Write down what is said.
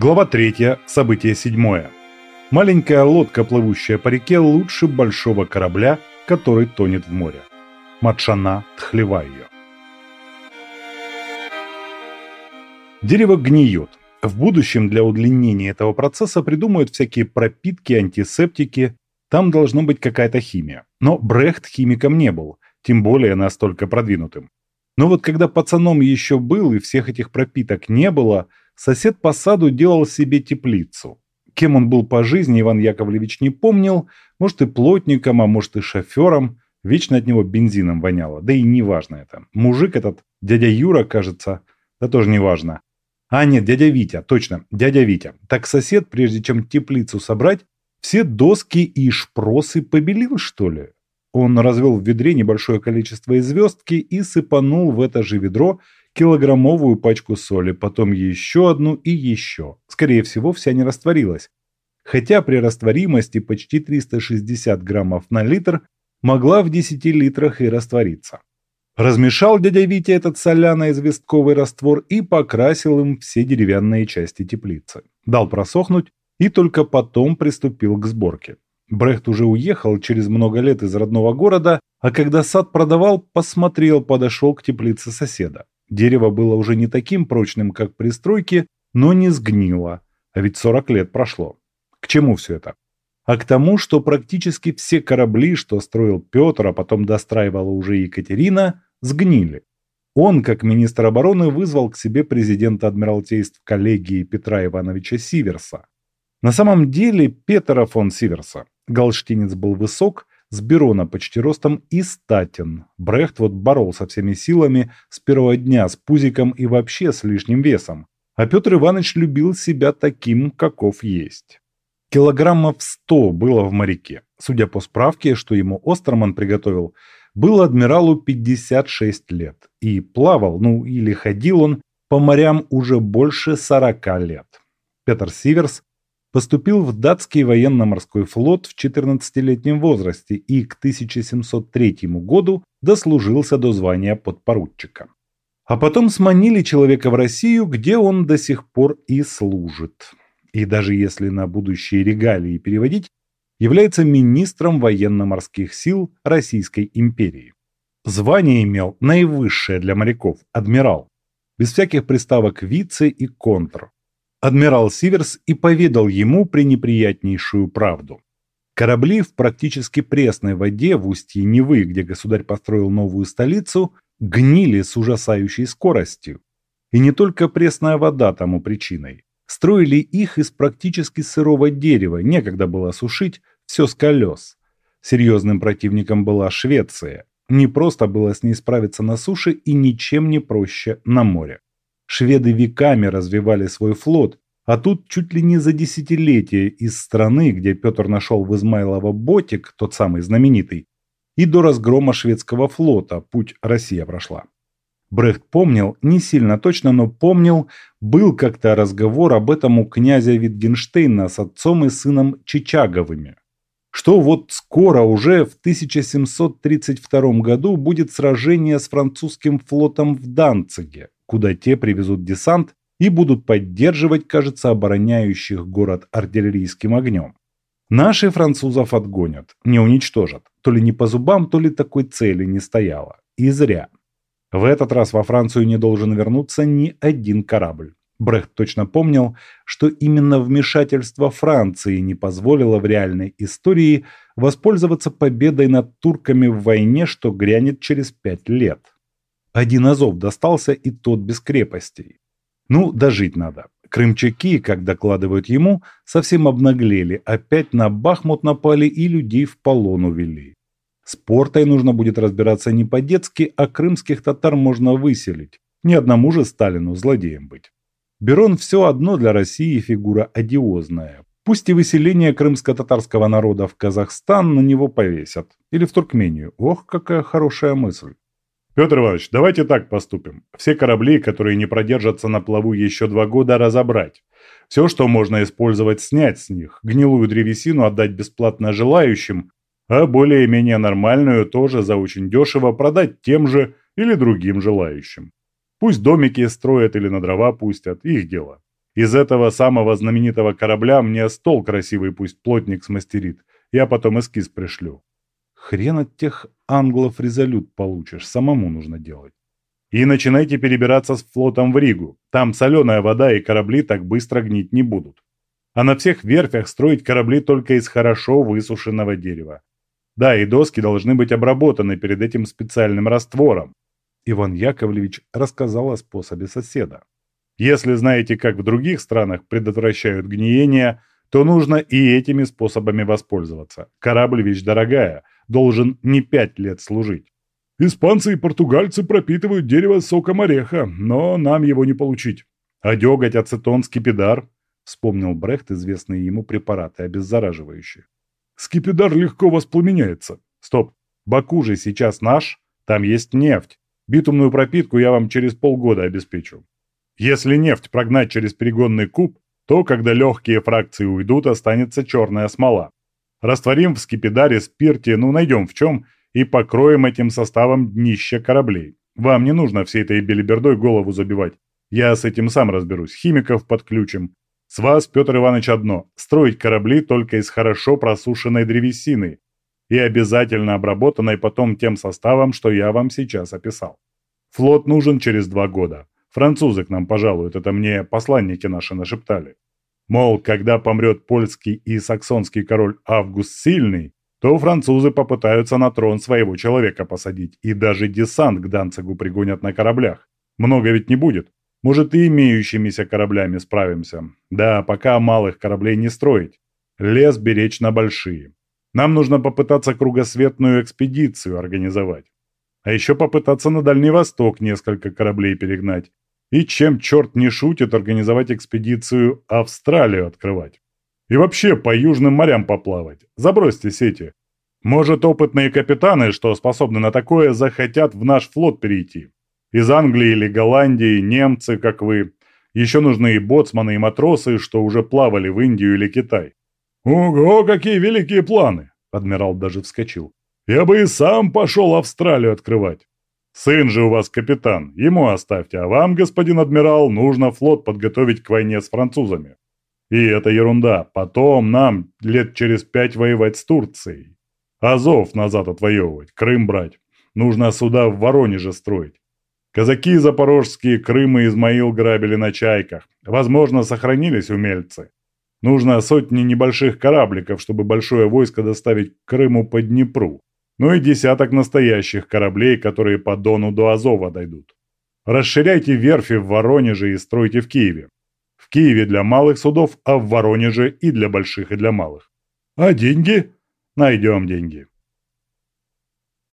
Глава 3. Событие 7. Маленькая лодка, плывущая по реке, лучше большого корабля, который тонет в море. Матшана Тхлевайо. Дерево гниет. В будущем для удлинения этого процесса придумают всякие пропитки, антисептики. Там должна быть какая-то химия. Но Брехт химиком не был, тем более настолько продвинутым. Но вот когда пацаном еще был и всех этих пропиток не было – Сосед по саду делал себе теплицу. Кем он был по жизни, Иван Яковлевич не помнил. Может и плотником, а может и шофером. Вечно от него бензином воняло. Да и не важно это. Мужик этот, дядя Юра, кажется, да тоже не важно. А нет, дядя Витя, точно, дядя Витя. Так сосед, прежде чем теплицу собрать, все доски и шпросы побелил, что ли? Он развел в ведре небольшое количество звездки и сыпанул в это же ведро килограммовую пачку соли, потом еще одну и еще. Скорее всего, вся не растворилась. Хотя при растворимости почти 360 граммов на литр могла в 10 литрах и раствориться. Размешал дядя Витя этот соляно-известковый раствор и покрасил им все деревянные части теплицы. Дал просохнуть и только потом приступил к сборке. Брехт уже уехал через много лет из родного города, а когда сад продавал, посмотрел, подошел к теплице соседа. Дерево было уже не таким прочным, как при стройке, но не сгнило, а ведь 40 лет прошло. К чему все это? А к тому, что практически все корабли, что строил Петр, а потом достраивала уже Екатерина, сгнили. Он, как министр обороны, вызвал к себе президента Адмиралтейств коллегии Петра Ивановича Сиверса. На самом деле Петра фон Сиверса. Галштинец был высок, с Берона почти ростом и статен. Брехт вот боролся всеми силами с первого дня с пузиком и вообще с лишним весом. А Петр Иванович любил себя таким, каков есть. Килограммов сто было в моряке. Судя по справке, что ему Остерман приготовил, был адмиралу 56 лет. И плавал, ну или ходил он, по морям уже больше 40 лет. Петр Сиверс поступил в датский военно-морской флот в 14-летнем возрасте и к 1703 году дослужился до звания подпоручика. А потом сманили человека в Россию, где он до сих пор и служит. И даже если на будущие регалии переводить, является министром военно-морских сил Российской империи. Звание имел наивысшее для моряков – адмирал, без всяких приставок вице и контр, Адмирал Сиверс и поведал ему пренеприятнейшую правду. Корабли в практически пресной воде в устье Невы, где государь построил новую столицу, гнили с ужасающей скоростью. И не только пресная вода тому причиной. Строили их из практически сырого дерева, некогда было сушить, все с колес. Серьезным противником была Швеция. Не просто было с ней справиться на суше и ничем не проще на море. Шведы веками развивали свой флот, а тут чуть ли не за десятилетия из страны, где Петр нашел в Измайлово ботик, тот самый знаменитый, и до разгрома шведского флота путь Россия прошла. Брехт помнил, не сильно точно, но помнил, был как-то разговор об этом у князя Витгенштейна с отцом и сыном Чичаговыми. Что вот скоро уже в 1732 году будет сражение с французским флотом в Данциге куда те привезут десант и будут поддерживать, кажется, обороняющих город артиллерийским огнем. Наши французов отгонят, не уничтожат. То ли не по зубам, то ли такой цели не стояло. И зря. В этот раз во Францию не должен вернуться ни один корабль. Брехт точно помнил, что именно вмешательство Франции не позволило в реальной истории воспользоваться победой над турками в войне, что грянет через пять лет. Один Азов достался и тот без крепостей. Ну, дожить надо. Крымчаки, как докладывают ему, совсем обнаглели, опять на Бахмут напали и людей в полон увели. С портой нужно будет разбираться не по-детски, а крымских татар можно выселить. Ни одному же Сталину злодеем быть. Берон все одно для России фигура одиозная. Пусть и выселение крымско-татарского народа в Казахстан на него повесят. Или в Туркмению. Ох, какая хорошая мысль. Петр Иванович, давайте так поступим. Все корабли, которые не продержатся на плаву еще два года, разобрать. Все, что можно использовать, снять с них. Гнилую древесину отдать бесплатно желающим, а более-менее нормальную тоже за очень дешево продать тем же или другим желающим. Пусть домики строят или на дрова пустят, их дело. Из этого самого знаменитого корабля мне стол красивый пусть плотник смастерит. Я потом эскиз пришлю. Хрен от тех англов резолют получишь, самому нужно делать. И начинайте перебираться с флотом в Ригу. Там соленая вода и корабли так быстро гнить не будут. А на всех верфях строить корабли только из хорошо высушенного дерева. Да, и доски должны быть обработаны перед этим специальным раствором. Иван Яковлевич рассказал о способе соседа. Если знаете, как в других странах предотвращают гниение, то нужно и этими способами воспользоваться. Корабль вещь дорогая, должен не пять лет служить. Испанцы и португальцы пропитывают дерево соком ореха, но нам его не получить. А деготь, ацетон, скипидар, вспомнил Брехт известные ему препараты обеззараживающие. Скипидар легко воспламеняется. Стоп, Баку же сейчас наш, там есть нефть. Битумную пропитку я вам через полгода обеспечу. Если нефть прогнать через перегонный куб, то, когда легкие фракции уйдут, останется черная смола. Растворим в скипидаре, спирте, ну найдем в чем, и покроем этим составом днище кораблей. Вам не нужно всей этой белибердой голову забивать. Я с этим сам разберусь, химиков подключим. С вас, Петр Иванович, одно – строить корабли только из хорошо просушенной древесины и обязательно обработанной потом тем составом, что я вам сейчас описал. Флот нужен через два года. Французы к нам пожалуют, это мне посланники наши нашептали. Мол, когда помрет польский и саксонский король Август Сильный, то французы попытаются на трон своего человека посадить, и даже десант к Данцигу пригонят на кораблях. Много ведь не будет. Может, и имеющимися кораблями справимся. Да, пока малых кораблей не строить. Лес беречь на большие. Нам нужно попытаться кругосветную экспедицию организовать. А еще попытаться на Дальний Восток несколько кораблей перегнать. И чем черт не шутит, организовать экспедицию Австралию открывать. И вообще по южным морям поплавать. Забросьте сети. Может, опытные капитаны, что способны на такое, захотят в наш флот перейти. Из Англии или Голландии, немцы, как вы. Еще нужны и боцманы, и матросы, что уже плавали в Индию или Китай. «Ого, какие великие планы!» Адмирал даже вскочил. «Я бы и сам пошел Австралию открывать. Сын же у вас капитан, ему оставьте, а вам, господин адмирал, нужно флот подготовить к войне с французами. И это ерунда, потом нам лет через пять воевать с Турцией. Азов назад отвоевывать, Крым брать. Нужно суда в Воронеже строить. Казаки запорожские Крым и Измаил грабили на чайках. Возможно, сохранились умельцы. Нужно сотни небольших корабликов, чтобы большое войско доставить к Крыму по Днепру ну и десяток настоящих кораблей, которые по Дону до Азова дойдут. Расширяйте верфи в Воронеже и стройте в Киеве. В Киеве для малых судов, а в Воронеже и для больших, и для малых. А деньги? Найдем деньги.